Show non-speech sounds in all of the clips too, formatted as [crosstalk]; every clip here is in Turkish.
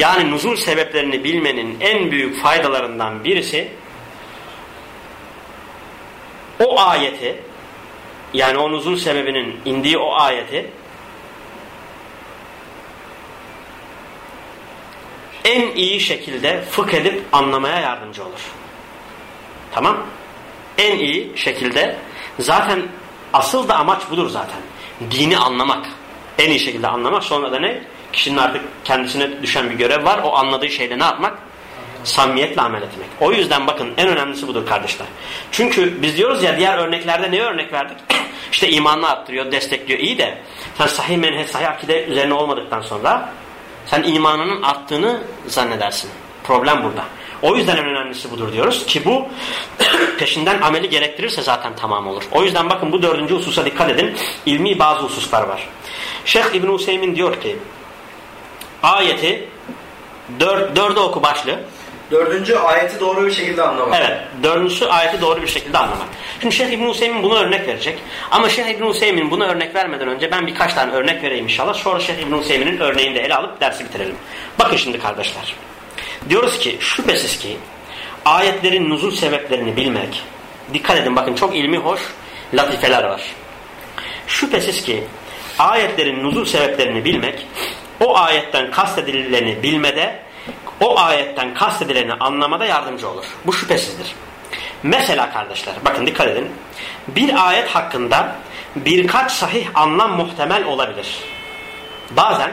Yani nuzul sebeplerini bilmenin en büyük faydalarından birisi o ayeti yani o nuzul sebebinin indiği o ayeti en iyi şekilde fıkh edip anlamaya yardımcı olur. Tamam? En iyi şekilde zaten asıl da amaç budur zaten. Dini anlamak. En iyi şekilde anlamak. Sonra da ne? Kişinin artık kendisine düşen bir görev var. O anladığı şeyle ne yapmak? Samimiyetle amel etmek. O yüzden bakın en önemlisi budur kardeşler. Çünkü biz diyoruz ya diğer örneklerde ne örnek verdik? [clears throat] İşte imanını arttırıyor, destekliyor. İyi de sen sahih menhe, sahih akide üzerine olmadıktan sonra sen imanının arttığını zannedersin. Problem burada. O yüzden en önemlisi budur diyoruz ki bu [clears throat] peşinden ameli gerektirirse zaten tamam olur. O yüzden bakın bu dördüncü hususa dikkat edin. İlmi bazı hususlar var. Şeyh İbn Hüseyin diyor ki ayeti dör, dörde oku başlığı. Dördüncü ayeti doğru bir şekilde anlamak. Evet. Dördüncüsü ayeti doğru bir şekilde anlamak. Şimdi Şeyh İbn Hüseyin buna örnek verecek. Ama Şeyh İbn Hüseyin buna örnek vermeden önce ben birkaç tane örnek vereyim inşallah. Sonra Şeyh İbn Hüseyin'in örneğini de ele alıp dersi bitirelim. Bakın şimdi kardeşler. Diyoruz ki şüphesiz ki ayetlerin nuzul sebeplerini bilmek dikkat edin bakın çok ilmi hoş latifeler var. Şüphesiz ki ayetlerin nuzul sebeplerini bilmek o ayetten kastedileni bilmede o ayetten kastedileni anlamada yardımcı olur. Bu şüphesizdir. Mesela kardeşler bakın dikkat edin. Bir ayet hakkında birkaç sahih anlam muhtemel olabilir. Bazen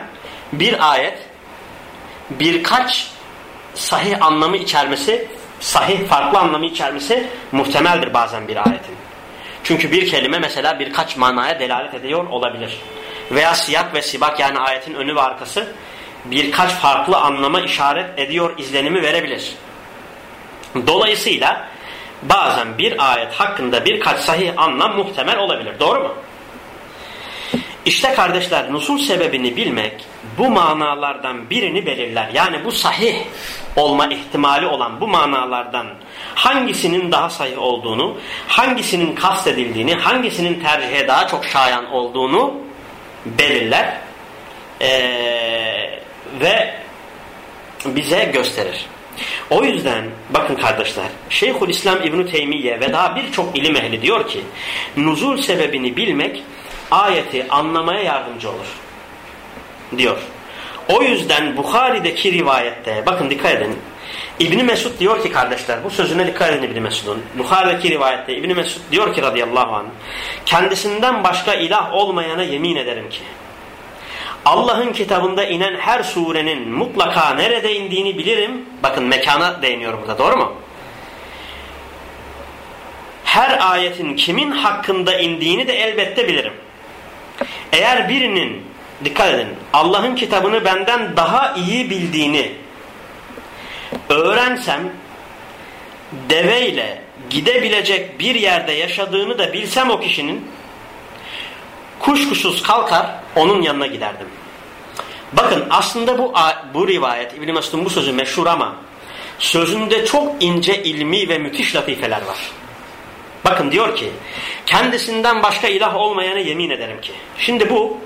bir ayet birkaç sahih anlamı içermesi, sahih farklı anlamı içermesi muhtemeldir bazen bir ayetin. Çünkü bir kelime mesela birkaç manaya delalet ediyor olabilir. Veya siyak ve sibak yani ayetin önü ve arkası birkaç farklı anlama işaret ediyor izlenimi verebilir. Dolayısıyla bazen bir ayet hakkında birkaç sahih anlam muhtemel olabilir. Doğru mu? İşte kardeşler nusul sebebini bilmek bu manalardan birini belirler. Yani bu sahih olma ihtimali olan bu manalardan hangisinin daha sahih olduğunu, hangisinin kastedildiğini, hangisinin tercihe daha çok şayan olduğunu belirler ee, ve bize gösterir. O yüzden bakın kardeşler Şeyhül İslam İbn Teymiye ve daha birçok ilim ehli diyor ki nuzul sebebini bilmek ayeti anlamaya yardımcı olur. Diyor. O yüzden Bukhari'deki rivayette bakın dikkat edin. İbni Mesud diyor ki kardeşler bu sözüne dikkat edin İbni Mesud'un. Bukhari'deki rivayette İbni Mesud diyor ki radıyallahu anh kendisinden başka ilah olmayana yemin ederim ki Allah'ın kitabında inen her surenin mutlaka nerede indiğini bilirim. Bakın mekana değiniyor burada doğru mu? Her ayetin kimin hakkında indiğini de elbette bilirim. Eğer birinin dikkat edin Allah'ın kitabını benden daha iyi bildiğini öğrensem deveyle gidebilecek bir yerde yaşadığını da bilsem o kişinin kuşkusuz kalkar onun yanına giderdim. Bakın aslında bu bu rivayet İbn Mesud'un bu sözü meşhur ama sözünde çok ince ilmi ve müthiş latifeler var. Bakın diyor ki kendisinden başka ilah olmayana yemin ederim ki. Şimdi bu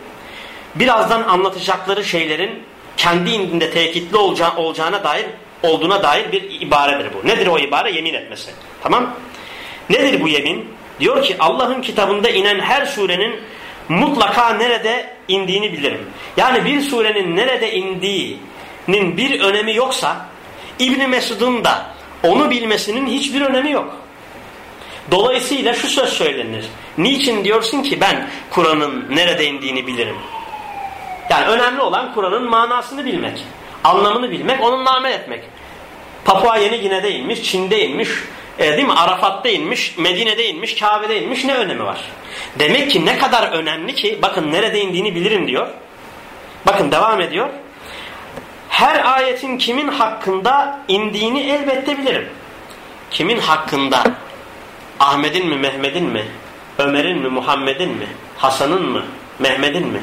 birazdan anlatacakları şeylerin kendi indinde tekitli olacağı, olacağına dair olduğuna dair bir ibaredir bu. Nedir o ibare? Yemin etmesi. Tamam? Nedir bu yemin? Diyor ki Allah'ın kitabında inen her surenin mutlaka nerede indiğini bilirim. Yani bir surenin nerede indiğinin bir önemi yoksa İbni Mesud'un da onu bilmesinin hiçbir önemi yok. Dolayısıyla şu söz söylenir. Niçin diyorsun ki ben Kur'an'ın nerede indiğini bilirim? Yani önemli olan Kur'an'ın manasını bilmek. Anlamını bilmek, onunla amel etmek. Papua Yeni Gine'de inmiş, Çin'de inmiş, e, değil mi? Arafat'ta inmiş, Medine'de inmiş, Kabe'de inmiş ne önemi var? Demek ki ne kadar önemli ki bakın nerede indiğini bilirim diyor. Bakın devam ediyor. Her ayetin kimin hakkında indiğini elbette bilirim. Kimin hakkında? Ahmet'in mi, Mehmet'in mi? Ömer'in mi, Muhammed'in mi? Hasan'ın mı, Mehmet'in mi?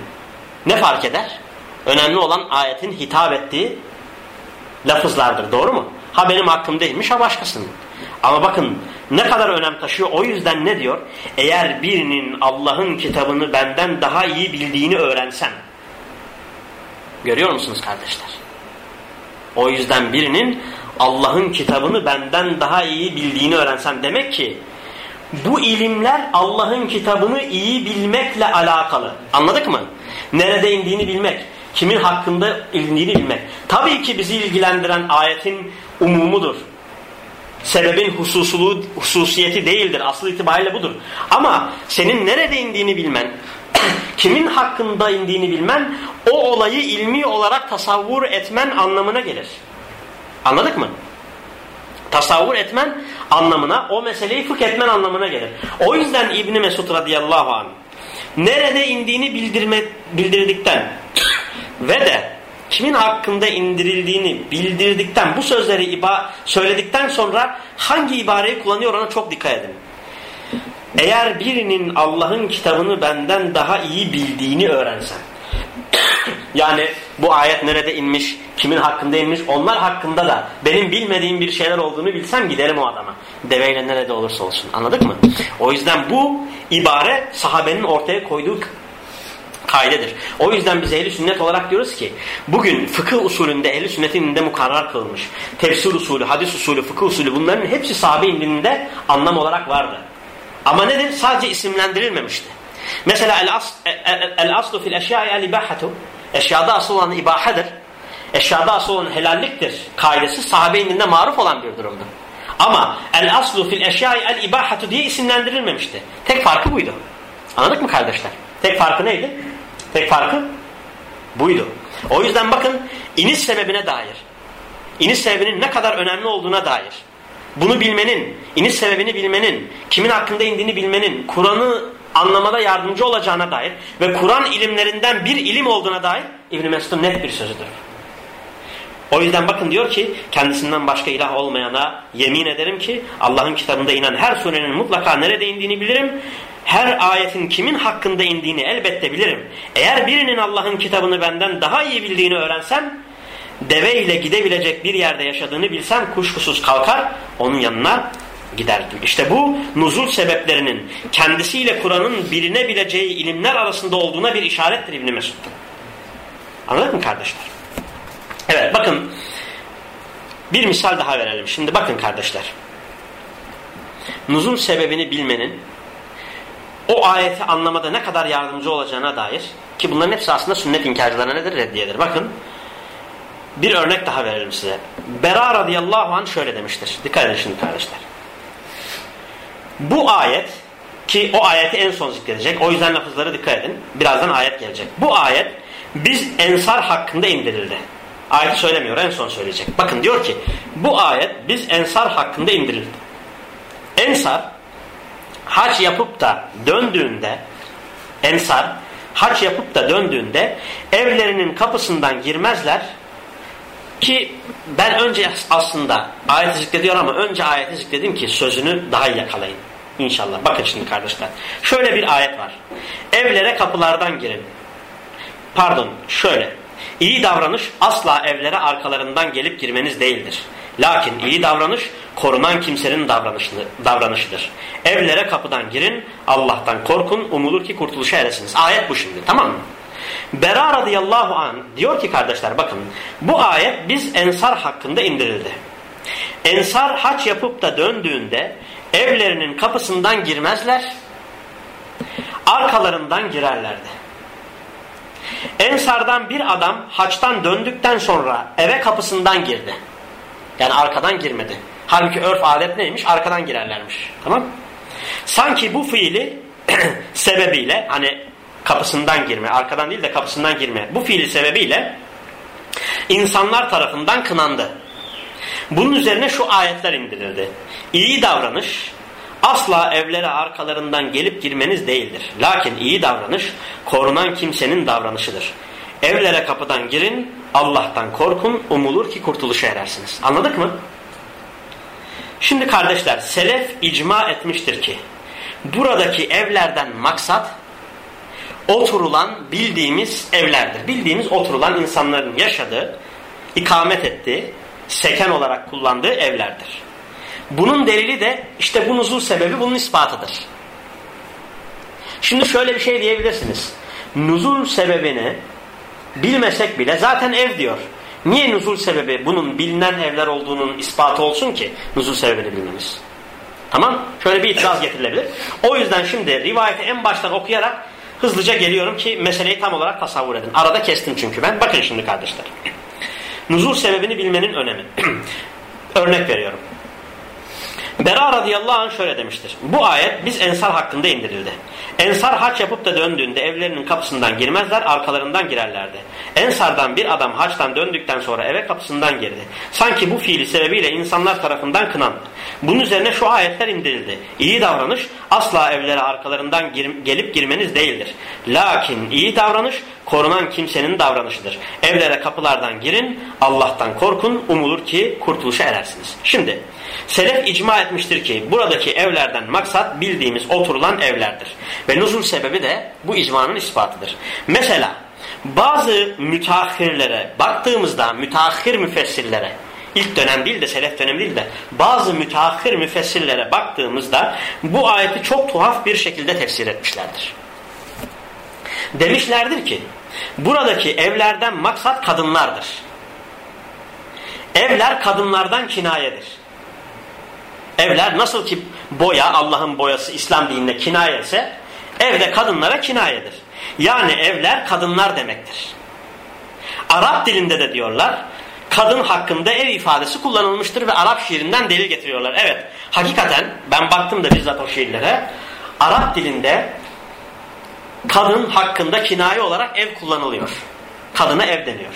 Ne fark eder? Önemli olan ayetin hitap ettiği lafızlardır. Doğru mu? Ha benim hakkım değilmiş ha başkasının. Ama bakın ne kadar önem taşıyor. O yüzden ne diyor? Eğer birinin Allah'ın kitabını benden daha iyi bildiğini öğrensen. Görüyor musunuz kardeşler? O yüzden birinin Allah'ın kitabını benden daha iyi bildiğini öğrensem demek ki bu ilimler Allah'ın kitabını iyi bilmekle alakalı. Anladık mı? Nerede indiğini bilmek, kimin hakkında indiğini bilmek. Tabii ki bizi ilgilendiren ayetin umumudur. Sebebin hususuluğu, hususiyeti değildir. Asıl itibariyle budur. Ama senin nerede indiğini bilmen, [clears throat] kimin hakkında indiğini bilmen, o olayı ilmi olarak tasavvur etmen anlamına gelir. Anladık mı? Tasavvur etmen anlamına, o meseleyi fıkh etmen anlamına gelir. O yüzden İbni Mesud radıyallahu anh nerede indiğini bildirme, bildirdikten ve de kimin hakkında indirildiğini bildirdikten, bu sözleri iba söyledikten sonra hangi ibareyi kullanıyor ona çok dikkat edin. Eğer birinin Allah'ın kitabını benden daha iyi bildiğini öğrensem, [coughs] yani bu ayet nerede inmiş, kimin hakkında inmiş, onlar hakkında da benim bilmediğim bir şeyler olduğunu bilsem giderim o adama. Deveyle nerede olursa olsun. Anladık mı? O yüzden bu ibare sahabenin ortaya koyduğu kaidedir. O yüzden biz ehli sünnet olarak diyoruz ki bugün fıkıh usulünde ehli sünnetin indinde mukarrar kılınmış. Tefsir usulü, hadis usulü, fıkıh usulü bunların hepsi sahabe indinde anlam olarak vardı. Ama nedir? Sadece isimlendirilmemişti. Mesela el, as, el, el aslu fil eşyai el ibahatu. Eşyada asıl olan ibahadır. Eşyada asıl olan helalliktir. Kaidesi sahabe indinde maruf olan bir durumdur. Ama el aslu fil eşyai el ibahatu diye isimlendirilmemişti. Tek farkı buydu. Anladık mı kardeşler? Tek farkı neydi? Tek farkı buydu. O yüzden bakın iniş sebebine dair, iniş sebebinin ne kadar önemli olduğuna dair, bunu bilmenin, iniş sebebini bilmenin, kimin hakkında indiğini bilmenin, Kur'an'ı anlamada yardımcı olacağına dair ve Kur'an ilimlerinden bir ilim olduğuna dair İbn Mesud'un net bir sözüdür. O yüzden bakın diyor ki kendisinden başka ilah olmayana yemin ederim ki Allah'ın kitabında inen her surenin mutlaka nerede indiğini bilirim. Her ayetin kimin hakkında indiğini elbette bilirim. Eğer birinin Allah'ın kitabını benden daha iyi bildiğini öğrensem deve ile gidebilecek bir yerde yaşadığını bilsem kuşkusuz kalkar onun yanına giderdim. İşte bu nuzul sebeplerinin kendisiyle Kur'an'ın bilinebileceği ilimler arasında olduğuna bir işarettir İbn Mesud'da. Anladın mı kardeşler? Evet bakın bir misal daha verelim. Şimdi bakın kardeşler. Nuzul sebebini bilmenin o ayeti anlamada ne kadar yardımcı olacağına dair ki bunların hepsi aslında sünnet inkarcılarına nedir? Reddiyedir. Bakın bir örnek daha verelim size. Bera radıyallahu anh şöyle demiştir. Dikkat edin şimdi kardeşler. Bu ayet ki o ayeti en son zikredecek. O yüzden lafızlara dikkat edin. Birazdan ayet gelecek. Bu ayet biz ensar hakkında indirildi. Ayeti söylemiyor en son söyleyecek. Bakın diyor ki bu ayet biz ensar hakkında indirildi. Ensar hac yapıp da döndüğünde ensar hac yapıp da döndüğünde evlerinin kapısından girmezler ki ben önce aslında ayeti zikrediyor ama önce ayeti zikredim ki sözünü daha iyi yakalayın. İnşallah. Bakın şimdi kardeşler. Şöyle bir ayet var. Evlere kapılardan girin. Pardon şöyle. İyi davranış asla evlere arkalarından gelip girmeniz değildir. Lakin iyi davranış korunan kimsenin davranışıdır. Evlere kapıdan girin, Allah'tan korkun, umulur ki kurtuluşa eresiniz. Ayet bu şimdi tamam mı? Bera radıyallahu an diyor ki kardeşler bakın bu ayet biz ensar hakkında indirildi. Ensar haç yapıp da döndüğünde evlerinin kapısından girmezler, arkalarından girerlerdi. Ensardan bir adam haçtan döndükten sonra eve kapısından girdi. Yani arkadan girmedi. Halbuki örf adet neymiş? Arkadan girerlermiş. Tamam Sanki bu fiili [clears throat] sebebiyle hani kapısından girme, arkadan değil de kapısından girme. Bu fiili sebebiyle insanlar tarafından kınandı. Bunun üzerine şu ayetler indirildi. İyi davranış asla evlere arkalarından gelip girmeniz değildir. Lakin iyi davranış korunan kimsenin davranışıdır. Evlere kapıdan girin, Allah'tan korkun, umulur ki kurtuluşa erersiniz. Anladık mı? Şimdi kardeşler, selef icma etmiştir ki, buradaki evlerden maksat, oturulan bildiğimiz evlerdir. Bildiğimiz oturulan insanların yaşadığı, ikamet ettiği, seken olarak kullandığı evlerdir. Bunun delili de işte bu nuzul sebebi bunun ispatıdır. Şimdi şöyle bir şey diyebilirsiniz. Nuzul sebebini bilmesek bile zaten ev diyor. Niye nuzul sebebi bunun bilinen evler olduğunun ispatı olsun ki nuzul sebebini bilmemiz? Tamam? Şöyle bir itiraz getirilebilir. O yüzden şimdi rivayeti en baştan okuyarak hızlıca geliyorum ki meseleyi tam olarak tasavvur edin. Arada kestim çünkü ben. Bakın şimdi kardeşler. Nuzul sebebini bilmenin önemi. [clears throat] Örnek veriyorum. Bera radıyallahu anh şöyle demiştir. Bu ayet biz ensar hakkında indirildi. Ensar haç yapıp da döndüğünde evlerinin kapısından girmezler arkalarından girerlerdi. Ensardan bir adam haçtan döndükten sonra eve kapısından girdi. Sanki bu fiili sebebiyle insanlar tarafından kınandı. Bunun üzerine şu ayetler indirildi. İyi davranış asla evlere arkalarından gir gelip girmeniz değildir. Lakin iyi davranış korunan kimsenin davranışıdır. Evlere kapılardan girin, Allah'tan korkun, umulur ki kurtuluşa erersiniz. Şimdi Selef icma etmiştir ki buradaki evlerden maksat bildiğimiz oturulan evlerdir. Ve nuzul sebebi de bu icmanın ispatıdır. Mesela bazı müteahhirlere baktığımızda müteahhir müfessirlere ilk dönem değil de selef dönem değil de bazı müteahhir müfessirlere baktığımızda bu ayeti çok tuhaf bir şekilde tefsir etmişlerdir. Demişlerdir ki buradaki evlerden maksat kadınlardır. Evler kadınlardan kinayedir. Evler nasıl ki boya Allah'ın boyası İslam dininde kinaye ise evde kadınlara kinayedir. Yani evler kadınlar demektir. Arap dilinde de diyorlar kadın hakkında ev ifadesi kullanılmıştır ve Arap şiirinden delil getiriyorlar. Evet hakikaten ben baktım da bizzat o şiirlere Arap dilinde kadın hakkında kinaye olarak ev kullanılıyor. Kadına ev deniyor.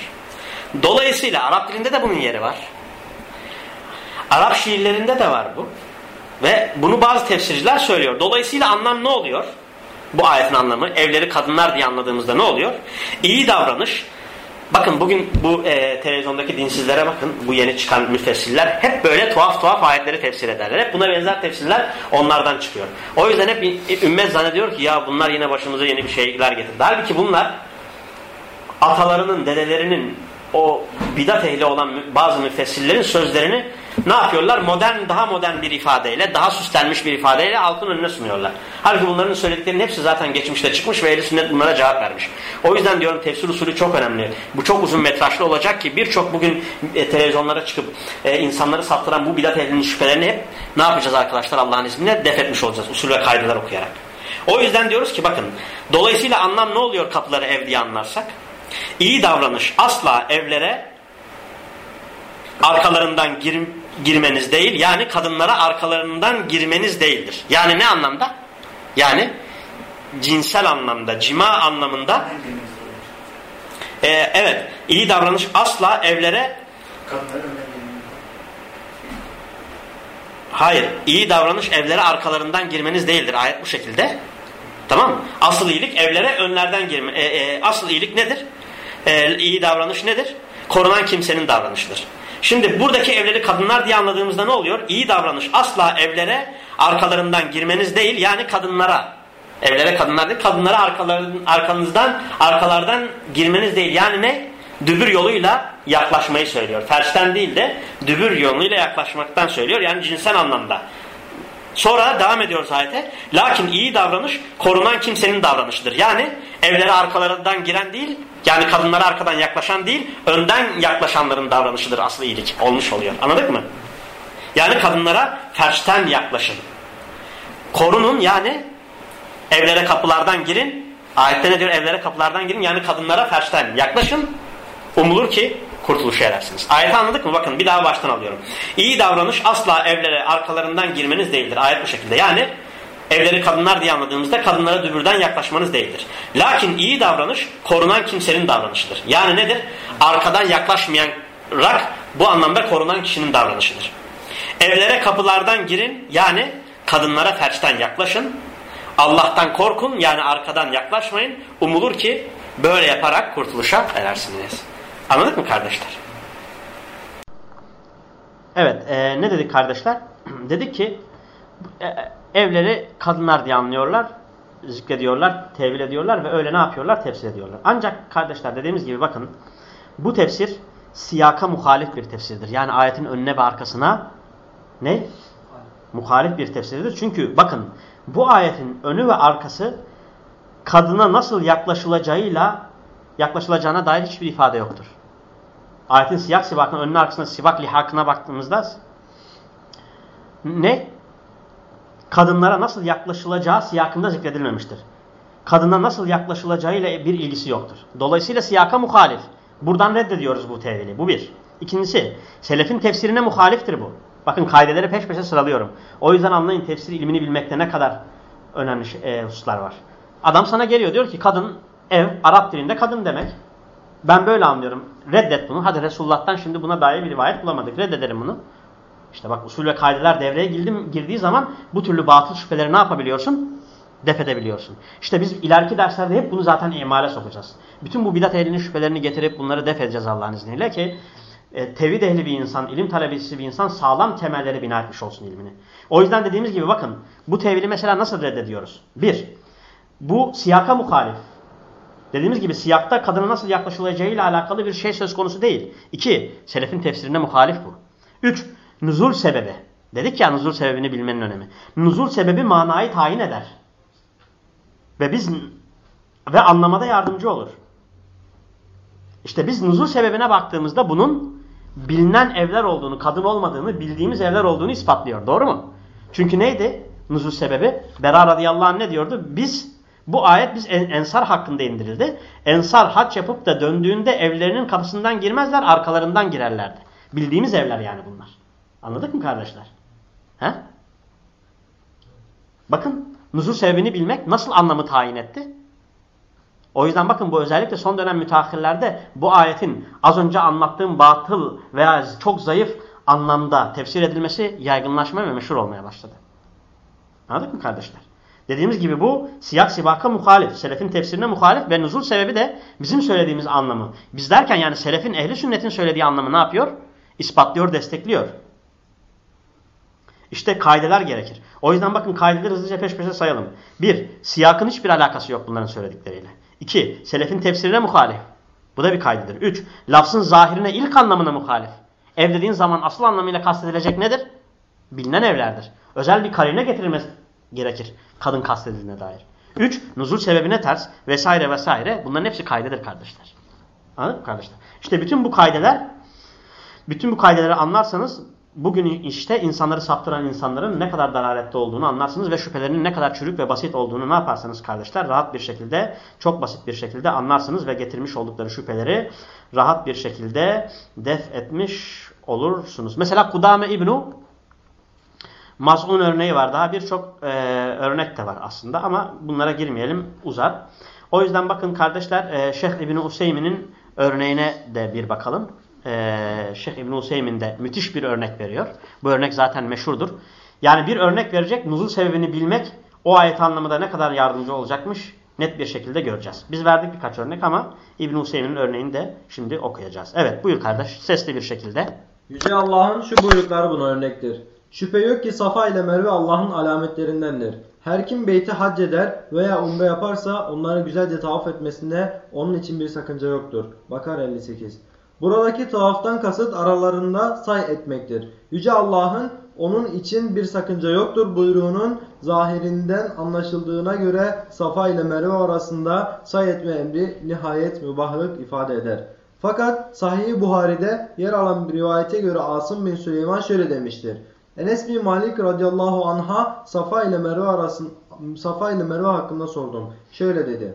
Dolayısıyla Arap dilinde de bunun yeri var. Arap şiirlerinde de var bu. Ve bunu bazı tefsirciler söylüyor. Dolayısıyla anlam ne oluyor? Bu ayetin anlamı evleri kadınlar diye anladığımızda ne oluyor? İyi davranış. Bakın bugün bu e, televizyondaki dinsizlere bakın. Bu yeni çıkan müfessirler hep böyle tuhaf tuhaf ayetleri tefsir ederler. Hep buna benzer tefsirler onlardan çıkıyor. O yüzden hep ümmet zannediyor ki ya bunlar yine başımıza yeni bir şeyler getirdi. Halbuki bunlar atalarının, dedelerinin o bidat ehli olan bazı müfessirlerin sözlerini ne yapıyorlar? Modern, daha modern bir ifadeyle, daha süslenmiş bir ifadeyle halkın önüne sunuyorlar. Halbuki bunların söylediklerinin hepsi zaten geçmişte çıkmış ve ehl sünnet bunlara cevap vermiş. O yüzden diyorum tefsir usulü çok önemli. Bu çok uzun metrajlı olacak ki birçok bugün e, televizyonlara çıkıp e, insanları saptıran bu bidat ehlinin şüphelerini hep ne yapacağız arkadaşlar Allah'ın izniyle? Def etmiş olacağız usul ve kaydeler okuyarak. O yüzden diyoruz ki bakın dolayısıyla anlam ne oluyor kapıları ev diye anlarsak? İyi davranış asla evlere arkalarından gir, girmeniz değil. Yani kadınlara arkalarından girmeniz değildir. Yani ne anlamda? Yani cinsel anlamda, cima anlamında e, evet iyi davranış asla evlere hayır iyi davranış evlere arkalarından girmeniz değildir. Ayet bu şekilde. Tamam mı? Asıl iyilik evlere önlerden girme. E, e, asıl iyilik nedir? E, iyi davranış nedir? Korunan kimsenin davranışıdır. Şimdi buradaki evleri kadınlar diye anladığımızda ne oluyor? İyi davranış asla evlere arkalarından girmeniz değil yani kadınlara. Evlere kadınlar değil kadınlara arkaların, arkanızdan arkalardan girmeniz değil. Yani ne? Dübür yoluyla yaklaşmayı söylüyor. Tersten değil de dübür yoluyla yaklaşmaktan söylüyor. Yani cinsel anlamda. Sonra devam ediyoruz ayete. Lakin iyi davranış korunan kimsenin davranışıdır. Yani evlere arkalarından giren değil, yani kadınlara arkadan yaklaşan değil, önden yaklaşanların davranışıdır aslı iyilik. Olmuş oluyor. Anladık mı? Yani kadınlara ferçten yaklaşın. Korunun yani evlere kapılardan girin. Ayette ne diyor? Evlere kapılardan girin. Yani kadınlara ferçten yaklaşın. Umulur ki kurtuluşa erersiniz. Ayeti anladık mı? Bakın bir daha baştan alıyorum. İyi davranış asla evlere arkalarından girmeniz değildir. Ayet bu şekilde. Yani evleri kadınlar diye anladığımızda kadınlara dübürden yaklaşmanız değildir. Lakin iyi davranış korunan kimsenin davranışıdır. Yani nedir? Arkadan yaklaşmayan rak bu anlamda korunan kişinin davranışıdır. Evlere kapılardan girin yani kadınlara ferçten yaklaşın. Allah'tan korkun yani arkadan yaklaşmayın. Umulur ki böyle yaparak kurtuluşa erersiniz. Anladık mı kardeşler? Evet e, ne dedik kardeşler? [clears throat] dedik ki e, evleri kadınlar diye anlıyorlar, zikrediyorlar, tevil ediyorlar ve öyle ne yapıyorlar? Tefsir ediyorlar. Ancak kardeşler dediğimiz gibi bakın bu tefsir siyaka muhalif bir tefsirdir. Yani ayetin önüne ve arkasına ne? Muhalif bir tefsirdir. Çünkü bakın bu ayetin önü ve arkası kadına nasıl yaklaşılacağıyla yaklaşılacağına dair hiçbir ifade yoktur. Ayetin siyak sibakına önüne arkasına sibak lihakına baktığımızda ne? Kadınlara nasıl yaklaşılacağı siyakında zikredilmemiştir. Kadına nasıl yaklaşılacağı bir ilgisi yoktur. Dolayısıyla siyaka muhalif. Buradan reddediyoruz bu tevili. Bu bir. İkincisi, selefin tefsirine muhaliftir bu. Bakın kaideleri peş peşe sıralıyorum. O yüzden anlayın tefsir ilmini bilmekte ne kadar önemli e, hususlar var. Adam sana geliyor diyor ki kadın ev Arap dilinde kadın demek. Ben böyle anlıyorum. Reddet bunu. Hadi Resulullah'tan şimdi buna dair bir rivayet bulamadık. Reddedelim bunu. İşte bak usul ve kaideler devreye girdi, girdiği zaman bu türlü batıl şüpheleri ne yapabiliyorsun? Def edebiliyorsun. İşte biz ileriki derslerde hep bunu zaten imale sokacağız. Bütün bu bidat ehlinin şüphelerini getirip bunları def edeceğiz Allah'ın izniyle ki e, tevhid ehli bir insan, ilim talebesi bir insan sağlam temelleri bina etmiş olsun ilmini. O yüzden dediğimiz gibi bakın bu tevhili mesela nasıl reddediyoruz? Bir, bu siyaka muhalif. Dediğimiz gibi siyakta kadına nasıl yaklaşılacağıyla alakalı bir şey söz konusu değil. İki, selefin tefsirine muhalif bu. Üç, nuzul sebebi. Dedik ya nuzul sebebini bilmenin önemi. Nuzul sebebi manayı tayin eder. Ve biz ve anlamada yardımcı olur. İşte biz nuzul sebebine baktığımızda bunun bilinen evler olduğunu, kadın olmadığını, bildiğimiz evler olduğunu ispatlıyor. Doğru mu? Çünkü neydi nuzul sebebi? Bera radıyallahu anh ne diyordu? Biz bu ayet biz ensar hakkında indirildi. Ensar haç yapıp da döndüğünde evlerinin kapısından girmezler, arkalarından girerlerdi. Bildiğimiz evler yani bunlar. Anladık mı kardeşler? He? Bakın nuzul sebebini bilmek nasıl anlamı tayin etti? O yüzden bakın bu özellikle son dönem müteahhirlerde bu ayetin az önce anlattığım batıl veya çok zayıf anlamda tefsir edilmesi yaygınlaşmaya ve meşhur olmaya başladı. Anladık mı kardeşler? Dediğimiz gibi bu siyak sibaka muhalif. Selefin tefsirine muhalif ve nuzul sebebi de bizim söylediğimiz anlamı. Biz derken yani selefin ehli sünnetin söylediği anlamı ne yapıyor? İspatlıyor, destekliyor. İşte kaideler gerekir. O yüzden bakın kaideleri hızlıca peş peşe sayalım. Bir, siyakın hiçbir alakası yok bunların söyledikleriyle. İki, selefin tefsirine muhalif. Bu da bir kaydedir. Üç, lafzın zahirine ilk anlamına muhalif. Ev dediğin zaman asıl anlamıyla kastedilecek nedir? Bilinen evlerdir. Özel bir karine getirilmesi gerekir kadın kastedildiğine dair. Üç, nuzul sebebine ters vesaire vesaire. Bunların hepsi kaydedir kardeşler. Anladın mı kardeşler? İşte bütün bu kaydeler, bütün bu kaydeleri anlarsanız bugün işte insanları saptıran insanların ne kadar dalalette olduğunu anlarsınız ve şüphelerinin ne kadar çürük ve basit olduğunu ne yaparsanız kardeşler rahat bir şekilde, çok basit bir şekilde anlarsınız ve getirmiş oldukları şüpheleri rahat bir şekilde def etmiş olursunuz. Mesela Kudame İbnu Maz'un örneği var. Daha birçok e, örnek de var aslında ama bunlara girmeyelim uzar. O yüzden bakın kardeşler e, Şeyh İbni Useymin'in örneğine de bir bakalım. E, Şeyh İbni Useymin de müthiş bir örnek veriyor. Bu örnek zaten meşhurdur. Yani bir örnek verecek nuzul sebebini bilmek o ayet anlamında ne kadar yardımcı olacakmış net bir şekilde göreceğiz. Biz verdik birkaç örnek ama İbn Hüseyin'in örneğini de şimdi okuyacağız. Evet buyur kardeş sesli bir şekilde. Yüce Allah'ın şu buyrukları buna örnektir. Şüphe yok ki Safa ile Merve Allah'ın alametlerindendir. Her kim beyti hac eder veya umre yaparsa onları güzelce tavaf etmesinde onun için bir sakınca yoktur. Bakar 58. Buradaki tavaftan kasıt aralarında say etmektir. Yüce Allah'ın onun için bir sakınca yoktur buyruğunun zahirinden anlaşıldığına göre Safa ile Merve arasında say etme emri nihayet mübahlık ifade eder. Fakat Sahih-i Buhari'de yer alan bir rivayete göre Asım bin Süleyman şöyle demiştir. Enes bin Malik radıyallahu anha Safa ile Merve arasında Safa ile Merve hakkında sordum. Şöyle dedi.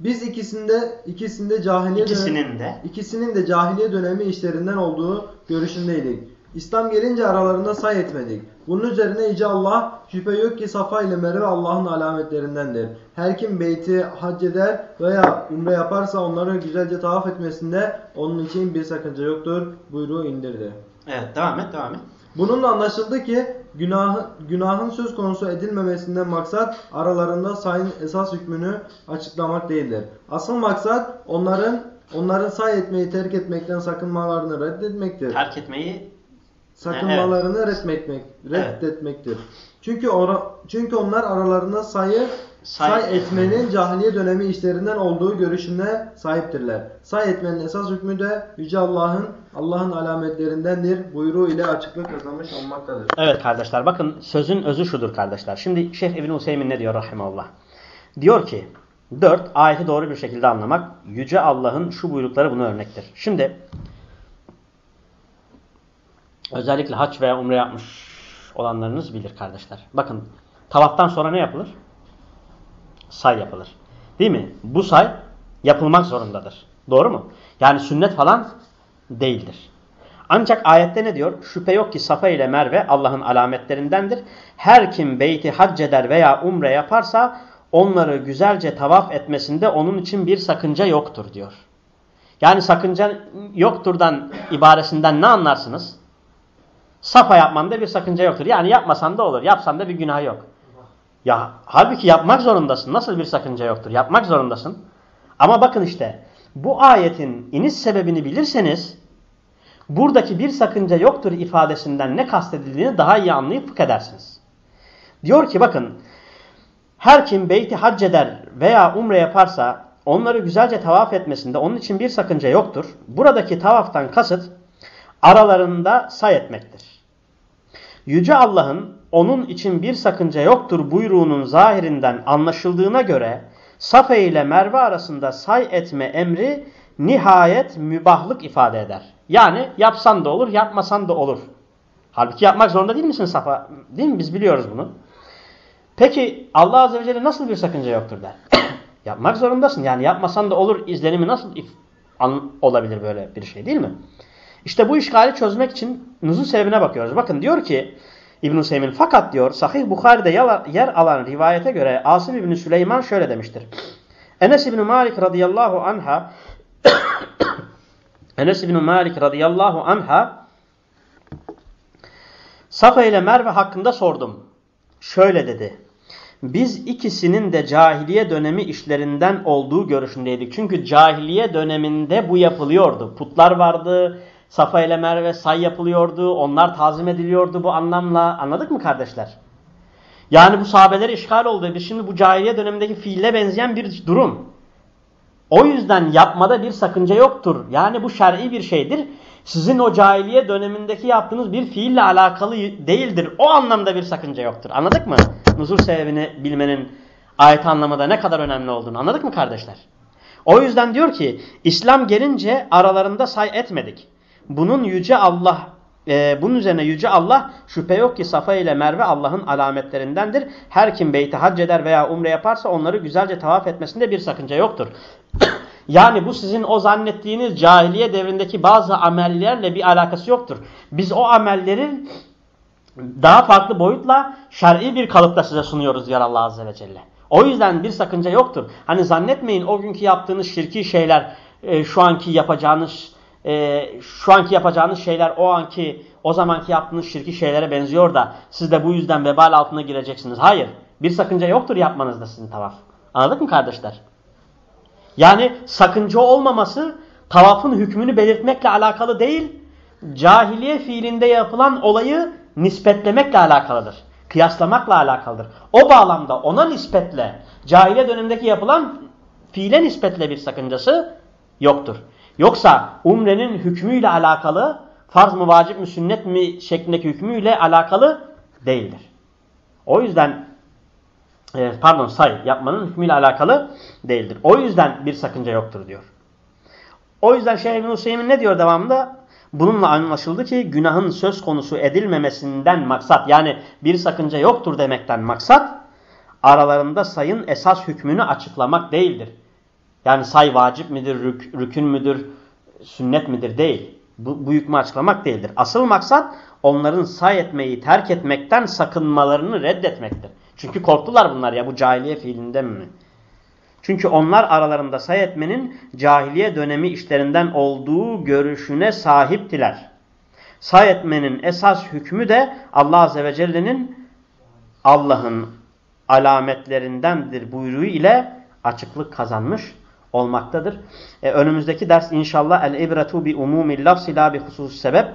Biz ikisinde ikisinde cahiliye ikisinin dönemi, de ikisinin de cahiliye dönemi işlerinden olduğu görüşündeydik. İslam gelince aralarında say etmedik. Bunun üzerine Yüce Allah şüphe yok ki Safa ile Merve Allah'ın alametlerindendir. Her kim beyti hac eder veya umre yaparsa onları güzelce tavaf etmesinde onun için bir sakınca yoktur buyruğu indirdi. Evet devam et devam et. Bununla anlaşıldı ki günah, günahın söz konusu edilmemesinden maksat aralarında sayın esas hükmünü açıklamak değildir. Asıl maksat onların onların say etmeyi terk etmekten sakınmalarını reddetmektir. Terk etmeyi Sakınmalarını reddetmek, reddetmektir. Çünkü ora, çünkü onlar aralarında sayı Say- say, etmenin cahiliye dönemi işlerinden olduğu görüşüne sahiptirler. Say etmenin esas hükmü de Yüce Allah'ın Allah'ın alametlerindendir buyruğu ile açıklık kazanmış olmaktadır. Evet kardeşler bakın sözün özü şudur kardeşler. Şimdi Şeyh İbn Hüseyin ne diyor rahimeullah? Diyor ki 4 ayeti doğru bir şekilde anlamak yüce Allah'ın şu buyrukları buna örnektir. Şimdi Özellikle haç veya umre yapmış olanlarınız bilir kardeşler. Bakın tavaftan sonra ne yapılır? Say yapılır. Değil mi? Bu say yapılmak zorundadır. Doğru mu? Yani sünnet falan değildir. Ancak ayette ne diyor? Şüphe yok ki Safa ile Merve Allah'ın alametlerindendir. Her kim beyti hac eder veya umre yaparsa onları güzelce tavaf etmesinde onun için bir sakınca yoktur diyor. Yani sakınca yokturdan ibaresinden ne anlarsınız? Safa yapmanda bir sakınca yoktur. Yani yapmasan da olur. Yapsan da bir günah yok. Ya halbuki yapmak zorundasın. Nasıl bir sakınca yoktur? Yapmak zorundasın. Ama bakın işte bu ayetin iniş sebebini bilirseniz buradaki bir sakınca yoktur ifadesinden ne kastedildiğini daha iyi anlayıp fıkh edersiniz. Diyor ki bakın her kim beyti hac eder veya umre yaparsa onları güzelce tavaf etmesinde onun için bir sakınca yoktur. Buradaki tavaftan kasıt aralarında say etmektir. Yüce Allah'ın onun için bir sakınca yoktur buyruğunun zahirinden anlaşıldığına göre Safa ile Merve arasında say etme emri nihayet mübahlık ifade eder. Yani yapsan da olur, yapmasan da olur. Halbuki yapmak zorunda değil misin Safa? Değil mi? Biz biliyoruz bunu. Peki Allah Azze ve Celle nasıl bir sakınca yoktur der. [coughs] Yapmak zorundasın. Yani yapmasan da olur izlenimi nasıl olabilir böyle bir şey değil mi? İşte bu işgali çözmek için nuzul sebebine bakıyoruz. Bakın diyor ki İbn-i Seymin fakat diyor Sahih Bukhari'de yer alan rivayete göre Asım İbn Süleyman şöyle demiştir. Enes İbn Malik radıyallahu anha [coughs] Enes İbn Malik radıyallahu anha Safa ile Merve hakkında sordum. Şöyle dedi. Biz ikisinin de cahiliye dönemi işlerinden olduğu görüşündeydik. Çünkü cahiliye döneminde bu yapılıyordu. Putlar vardı, Safa ile Merve say yapılıyordu, onlar tazim ediliyordu bu anlamla. Anladık mı kardeşler? Yani bu sahabeler işgal oldu. Biz şimdi bu cahiliye dönemindeki fiille benzeyen bir durum. O yüzden yapmada bir sakınca yoktur. Yani bu şer'i bir şeydir. Sizin o cahiliye dönemindeki yaptığınız bir fiille alakalı değildir. O anlamda bir sakınca yoktur. Anladık mı? Nuzul sebebini bilmenin ayet anlamında ne kadar önemli olduğunu. Anladık mı kardeşler? O yüzden diyor ki İslam gelince aralarında say etmedik. Bunun yüce Allah e, bunun üzerine yüce Allah şüphe yok ki Safa ile Merve Allah'ın alametlerindendir. Her kim beyti hac eder veya umre yaparsa onları güzelce tavaf etmesinde bir sakınca yoktur. [clears throat] yani bu sizin o zannettiğiniz cahiliye devrindeki bazı amellerle bir alakası yoktur. Biz o amellerin daha farklı boyutla şer'i bir kalıpta size sunuyoruz diyor Allah Azze ve Celle. O yüzden bir sakınca yoktur. Hani zannetmeyin o günkü yaptığınız şirki şeyler e, şu anki yapacağınız e, şu anki yapacağınız şeyler o anki o zamanki yaptığınız şirki şeylere benziyor da siz de bu yüzden vebal altına gireceksiniz. Hayır. Bir sakınca yoktur yapmanızda sizin tavaf. Anladık mı kardeşler? Yani sakınca olmaması tavafın hükmünü belirtmekle alakalı değil, cahiliye fiilinde yapılan olayı nispetlemekle alakalıdır. Kıyaslamakla alakalıdır. O bağlamda ona nispetle cahiliye dönemindeki yapılan fiile nispetle bir sakıncası yoktur. Yoksa umrenin hükmüyle alakalı farz mı vacip mi sünnet mi şeklindeki hükmüyle alakalı değildir. O yüzden e, pardon say yapmanın hükmüyle alakalı değildir. O yüzden bir sakınca yoktur diyor. O yüzden Şeyh İbn Hüseyin ne diyor devamında? Bununla anlaşıldı ki günahın söz konusu edilmemesinden maksat yani bir sakınca yoktur demekten maksat aralarında sayın esas hükmünü açıklamak değildir. Yani say vacip midir, rük, rükün müdür, sünnet midir değil. Bu, bu hükmü açıklamak değildir. Asıl maksat onların say etmeyi terk etmekten sakınmalarını reddetmektir. Çünkü korktular bunlar ya bu cahiliye fiilinden mi? Çünkü onlar aralarında say etmenin cahiliye dönemi işlerinden olduğu görüşüne sahiptiler. Say etmenin esas hükmü de Allah Azze ve Celle'nin Allah'ın alametlerindendir buyruğu ile açıklık kazanmış olmaktadır. E, önümüzdeki ders inşallah el-ibretu bi umumil lafzi la bi husus sebep.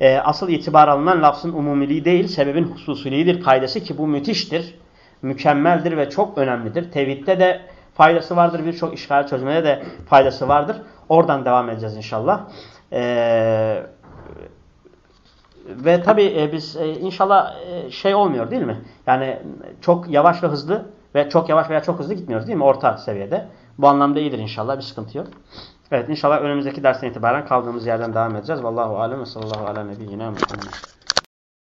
E, asıl itibar alınan lafzın umumiliği değil, sebebin hususiliğidir kaydesi ki bu müthiştir, mükemmeldir ve çok önemlidir. Tevhidde de faydası vardır, birçok işgal çözmede de faydası vardır. Oradan devam edeceğiz inşallah. Eee ve tabi e, biz e, inşallah e, şey olmuyor değil mi? Yani çok yavaş ve hızlı ve çok yavaş veya çok hızlı gitmiyoruz değil mi? Orta seviyede. Bu anlamda iyidir inşallah bir sıkıntı yok. Evet inşallah önümüzdeki dersten itibaren kaldığımız yerden devam edeceğiz. Vallahu alem ve sallallahu ala nebiyyina Muhammed.